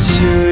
Yeah.